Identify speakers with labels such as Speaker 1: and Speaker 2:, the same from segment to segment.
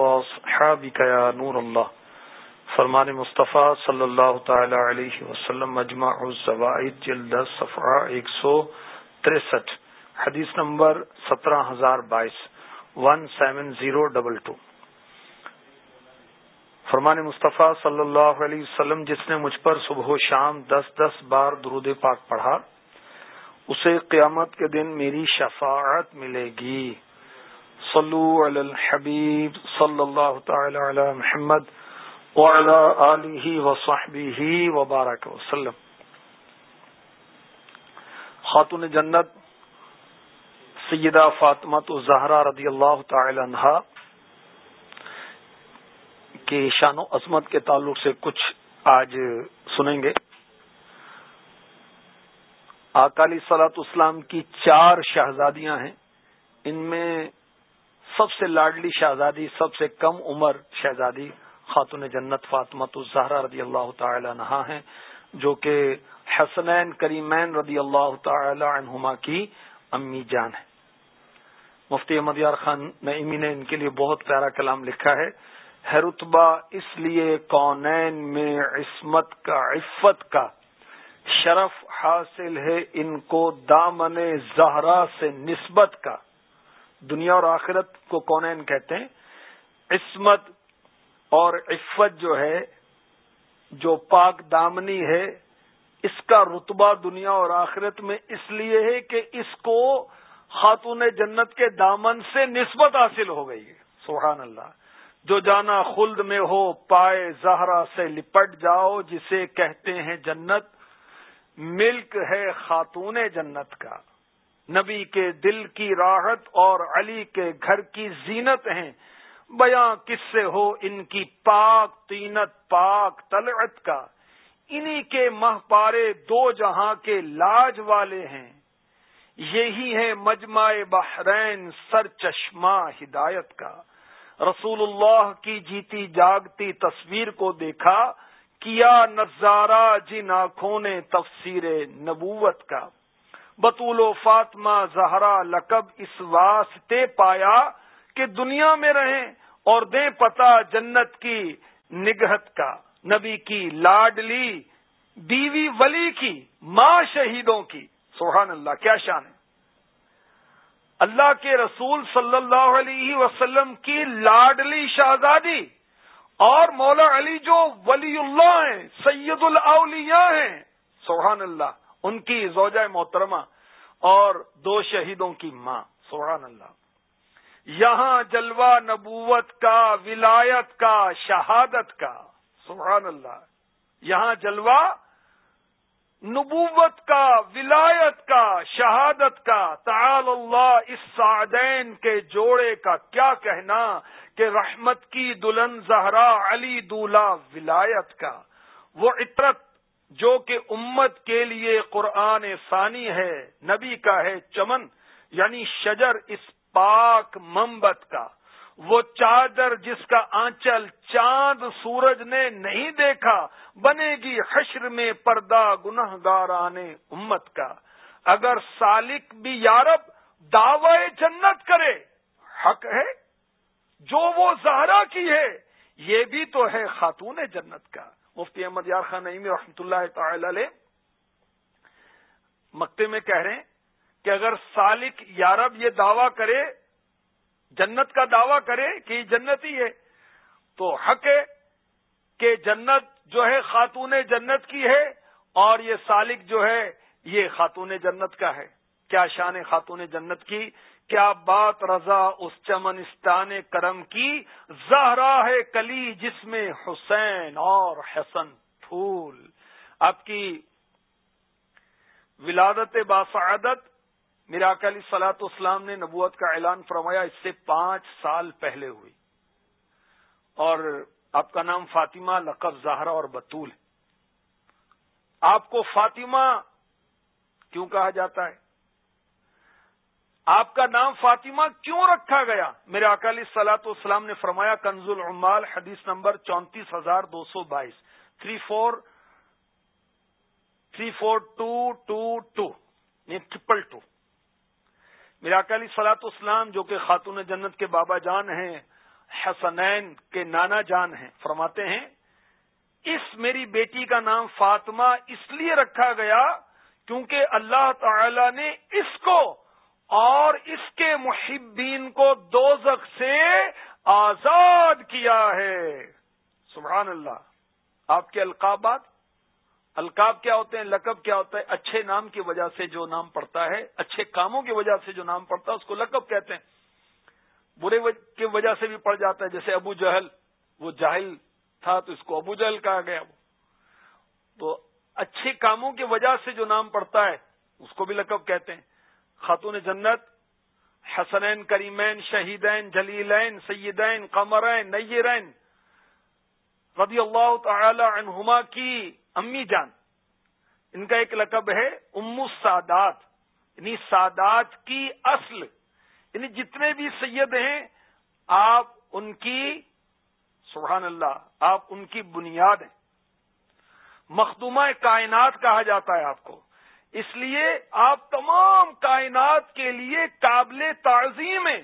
Speaker 1: وأصحابك يا نور الله فرمان مصطفیٰ صلی اللہ تعالی علیہ وسلم، مجمع الزوائد، جلد صفحہ ایک سو تریسٹھ حدیث نمبر سترہ ہزار بائیس one seven zero double two فرمان مصطفیٰ صلی اللہ علیہ وسلم، جس نے مجھ پر صبح و شام دس دس بار درود پاک پڑھا، اسے قیامت کے دن میری شفاعت ملے گی۔ صلو علی الحبیب صلی اللہ تعالی علی محمد وعلی آلہ وصحبہ وبارک وسلم. خاتون جنت سیدہ فاطمہ تو زہرا رضی اللہ تعالی عنہ کے شان و عظمت کے تعلق سے کچھ آج سنیں گے. اکالی سلاط اسلام کی چار شہزادیاں ہیں. ان میں سب سے لاڈلی شہزادی، سب سے کم عمر شہزادی خاتون جنت فاطمت الزہرا رضی اللہ تعالی نہا ہیں، جو کہ حسنین کریمین رضی اللہ تعالی عنہما کی امی جان ہے مفتی احمد یار خان نعیمی نے ان کے لیے بہت پیارا کلام لکھا ہے رتبہ اس لیے کونین میں عصمت کا، عفت کا شرف حاصل ہے ان کو دامن زہرا سے نسبت کا۔ دنیا اور آخرت کو کونین کہتے ہیں، عصمت اور عفت جو ہے، جو پاک دامنی ہے، اس کا رتبہ دنیا اور آخرت میں اس لیے ہے کہ اس کو خاتون جنت کے دامن سے نسبت حاصل ہو گئی ہے۔ سبحان اللہ۔ جو جانا خلد میں ہو، پائے زہرا سے لپٹ جاؤ، جسے کہتے ہیں جنت۔ ملک ہے خاتون جنت کا۔ نبی کے دل کی راحت اور علی کے گھر کی زینت ہیں۔ بیاں کس سے ہو ان کی پاک تینت، پاک طلعت کا؟ انہی کے مہ پارے دو جہاں کے لاج والے ہیں۔ یہی ہے مجمع بحرین سر چشمہ ہدایت کا۔ رسول اللہ کی جیتی جاگتی تصویر کو دیکھا، کیا نظارہ جن آنکھوں نے تفسیر نبوت کا؟ بطول و فاطمہ زہرا لقب اس واسطے پایا کہ دنیا میں رہیں اور دیں پتا جنت کی نگہت کا۔ نبی کی لاڈلی بیوی ولی کی، ماں شہیدوں کی۔ سبحان اللہ، کیا شان ہے۔ اللہ کے رسول صلی اللہ علیہ وسلم کی لاڈلی شہزادی اور مولا علی جو ولی اللہ ہیں، سید الاولیاء ہیں۔ سبحان اللہ ان کی زوجہ محترمہ اور دو شہیدوں کی ماں، سبحان اللہ۔ یہاں جلوہ نبوت کا، ولایت کا، شہادت کا، سبحان اللہ۔ یہاں جلوہ نبوت کا، ولایت کا، شہادت کا تعال اللہ اس سعدین کے جوڑے کا کیا کہنا کہ رحمت کی دلہن زہرا علی دولا ولایت کا۔ وہ عطرت جو کہ امت کے لیے قرآن ثانی ہے، نبی کا ہے چمن یعنی شجر اس پاک ممبت کا۔ وہ چادر جس کا آنچل چاند سورج نے نہیں دیکھا، بنے گی حشر میں پردہ گنہ گاران امت کا۔ اگر سالک بھی یارب دعوی جنت کرے، حق ہے؟ جو وہ زہرا کی ہے، یہ بھی تو ہے خاتون جنت کا۔ مفتی احمد یار خان نعیم رحمۃ اللہ تعالی علیہ مکتے میں کہہ رہے ہیں کہ اگر سالک یارب یہ دعویٰ کرے، جنت کا دعویٰ کرے کہ یہ جنت ہی ہے، تو حق ہے کہ جنت جو ہے خاتون جنت کی ہے اور یہ سالک جو ہے یہ خاتون جنت کا ہے۔ کیا شان خاتون جنت کی؟ کیا بات رضا اس چمنستان کرم کی؟ زہرا ہے کلی جس میں حسین اور حسن پھول۔ آپ کی ولادت باسعادت میرا علی سلاط اسلام نے نبوت کا اعلان فرمایا، اس سے پانچ سال پہلے ہوئی۔ اور آپ کا نام فاطمہ، لقب زہرا اور بطول ہے۔ آپ کو فاطمہ کیوں کہا جاتا ہے؟ آپ کا نام فاطمہ کیوں رکھا گیا؟ میرے اکالی سلاط اسلام نے فرمایا کنز العمال حدیث نمبر چونتیس ہزار دو سو بائیس، three four three four two two two triple two میرا اکالی سلاط اسلام جو کہ خاتون جنت کے بابا جان ہیں، حسنین کے نانا جان ہیں، فرماتے ہیں، اس میری بیٹی کا نام فاطمہ اس لیے رکھا گیا کیونکہ اللہ تعالی نے اس کو اور اس کے محبین کو دوزخ سے آزاد کیا ہے۔ سبحان اللہ۔ آپ کے القابات القاب کیا ہوتے ہیں؟ لقب کیا ہوتا ہے؟ اچھے نام کی وجہ سے جو نام پڑتا ہے، اچھے کاموں کی وجہ سے جو نام پڑتا ہے، اس کو لقب کہتے ہیں۔ برے کی وجہ سے بھی پڑ جاتا ہے، جیسے ابو جہل۔ وہ جاہل تھا تو اس کو ابو جہل کہا گیا۔ وہ تو اچھے کاموں کی وجہ سے جو نام پڑتا ہے، اس کو بھی لقب کہتے ہیں۔ خاتون جنت، حسنین کریمین، شہیدین، جلیلین، سیدین، قمرین، نیرین رضی اللہ تعالی عنہما کی امی جان۔ ان کا ایک لقب ہے ام سادات یعنی سادات کی اصل۔ یعنی جتنے بھی سید ہیں، آپ ان کی، سبحان اللہ، آپ ان کی بنیاد ہیں۔ مخدومہ کائنات کہا جاتا ہے آپ کو۔ اس لیے آپ تمام کائنات کے لیے قابل تعظیم ہیں۔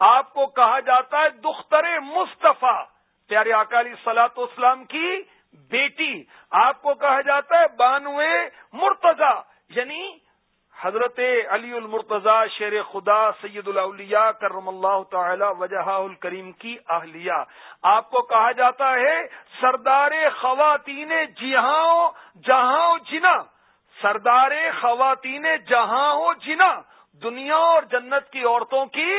Speaker 1: آپ کو کہا جاتا ہے دختر مصطفیٰ، پیارے اکالی سلاط اسلام کی بیٹی۔ آپ کو کہا جاتا ہے بانوے مرتضی یعنی حضرت علی المرتضی، شیر خدا، سید الاولیاء، کرم اللہ تعالی وجہ الکریم کی اہلیہ۔ آپ کو کہا جاتا ہے سردار خواتین جہاں جہاں جنا سردار خواتین جہاں جنا دنیا اور جنت کی عورتوں کی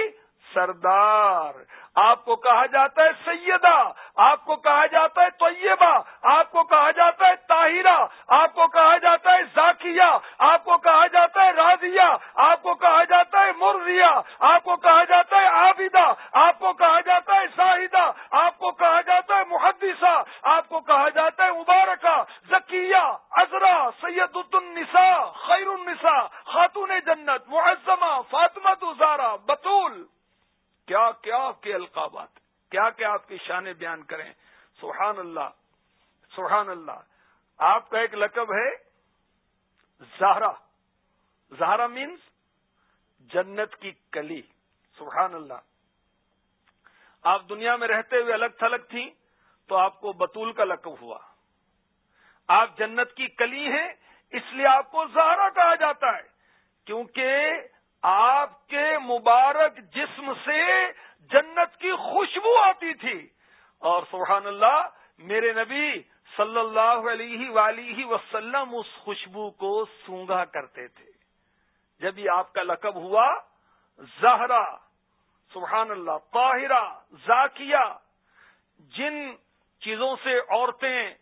Speaker 1: سردار۔ آپ کو کہا جاتا ہے سیدہ، آپ کو کہا جاتا ہے طیبہ، آپ کو کہا جاتا ہے طاہرہ، آپ کو کہا جاتا ہے ذاکیہ آپ کو کہا جاتا ہے راضیہ آپ کو کہا جاتا ہے مرضیہ آپ کو کہا جاتا ہے عابدہ آپ کو کہا جاتا ہے شاہدہ آپ کو کہا جاتا ہے محدثہ آپ کو کہا جاتا ہے مبارکہ ذکیہ ازرا سید النساء خیر النساء خاتون جنت معظمہ فاطمہ زارا بطول کیا کیا آپ کے القابات کیا کیا آپ کی شان بیان کریں۔ سبحان اللہ سبحان اللہ۔ آپ کا ایک لقب ہے زہرا۔ زہرا مینس جنت کی کلی۔ سبحان اللہ۔ آپ دنیا میں رہتے ہوئے الگ تھلگ تھیں تو آپ کو بطول کا لقب ہوا۔ آپ جنت کی کلی ہیں، اس لیے آپ کو زہرا کہا جاتا ہے۔ کیونکہ آپ کے مبارک جسم سے جنت کی خوشبو آتی تھی۔ اور سبحان اللہ، میرے نبی صلی اللہ علیہ ولی وسلم اس خوشبو کو سونگا کرتے تھے۔ جب یہ آپ کا لقب ہوا، زہرا، سبحان اللہ، طاہرہ ذاکیہ جن چیزوں سے عورتیں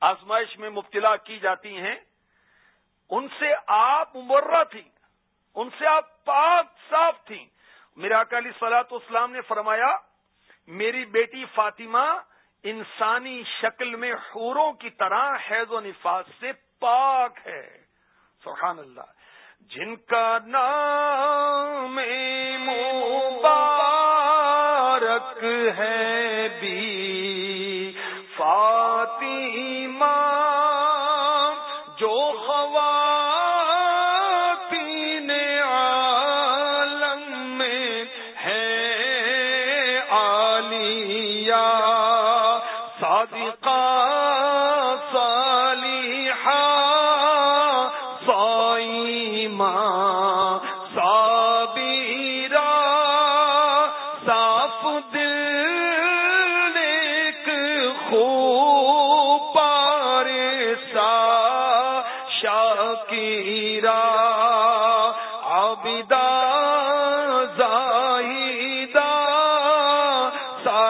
Speaker 1: آزمائش میں مبتلا کی جاتی ہیں، ان سے آپ مبرہ تھی ان سے آپ پاک، صاف تھیں۔ میرا اکالی سلاط اسلام نے فرمایا، میری بیٹی فاطمہ انسانی شکل میں حوروں کی طرح حیض و نفاذ سے پاک ہے۔ سبحان اللہ۔ جن کا نام مبارک ہے بھی فاطمہ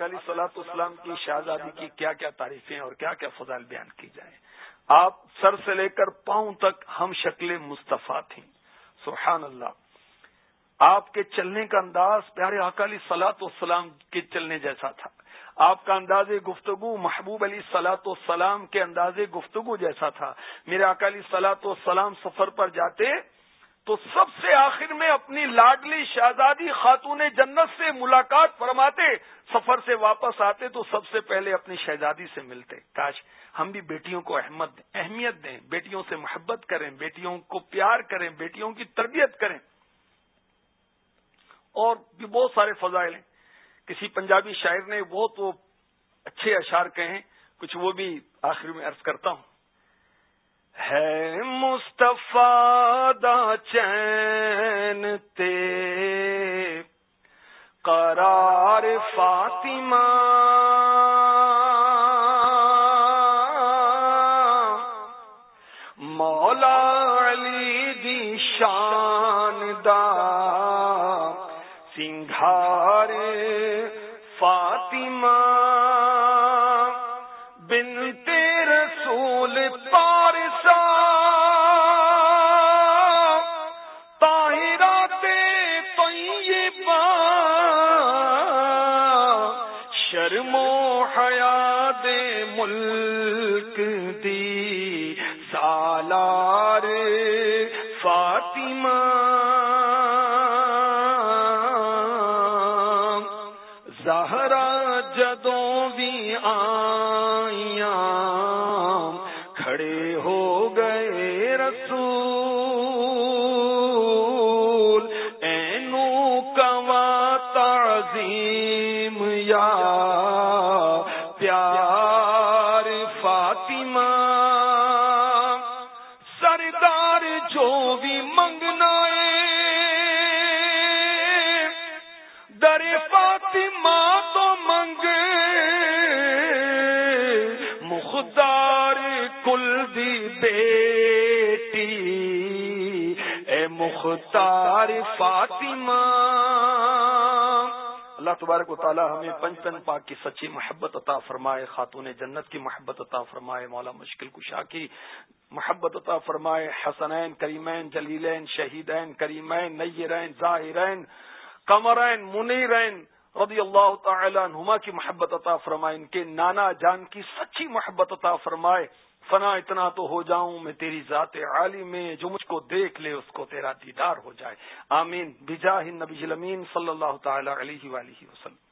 Speaker 1: علی سلاط اسلام کی شہزادی کی کیا کیا تعریفیں اور کیا کیا فضائل بیان کی جائیں۔ آپ سر سے لے کر پاؤں تک ہم شکل مصطفیٰ تھیں۔ سبحان اللہ۔ آپ کے چلنے کا انداز پیارے اکالی سلاط والسلام کے چلنے جیسا تھا۔ آپ کا انداز گفتگو محبوب علی سلاط والسلام کے انداز گفتگو جیسا تھا۔ میرے اکالی سلاط والسلام سفر پر جاتے تو سب سے آخر میں اپنی لاڈلی شہزادی خاتون جنت سے ملاقات فرماتے، سفر سے واپس آتے تو سب سے پہلے اپنی شہزادی سے ملتے۔ کاش ہم بھی بیٹیوں کو احمد اہمیت دیں، بیٹیوں سے محبت کریں، بیٹیوں کو پیار کریں، بیٹیوں کی تربیت کریں۔ اور بھی بہت سارے فضائل ہیں۔ کسی پنجابی شاعر نے بہت وہ تو اچھے اشعار کہیں کچھ وہ بھی آخر میں عرض کرتا ہوں۔ ہے مصطفیٰ دا چین تے۔ قرار فاطمہ۔ مولا علی دی شان دا سنگھار ملک دی سالار فاطمہ زہرا جدوں بھی آئیاں کھڑے فاطمہ تو منگ۔ مخدار کل دی بیٹی۔ اے مختار فاطمہ۔ اللہ تبارک و تعالی ہمیں پنچتن پاک کی سچی محبت عطا فرمائے، خاتون جنت کی محبت عطا فرمائے، مولا مشکل کشا کی محبت عطا فرمائے، حسنین کریمین، جلیلین، شہیدین کریمین، نیرین ظاہرین کمرین منیرین رضی اللہ تعالی عنہما کی محبت عطا فرمائے، ان کے نانا جان کی سچی محبت عطا فرمائے، فنا اتنا تو ہو جاؤں میں تیری ذات عالی میں، جو مجھ کو دیکھ لے اس کو تیرا دیدار ہو جائے۔ آمین۔ بجاہ نبی صلی اللہ تعالی علیہ وآلہ وسلم۔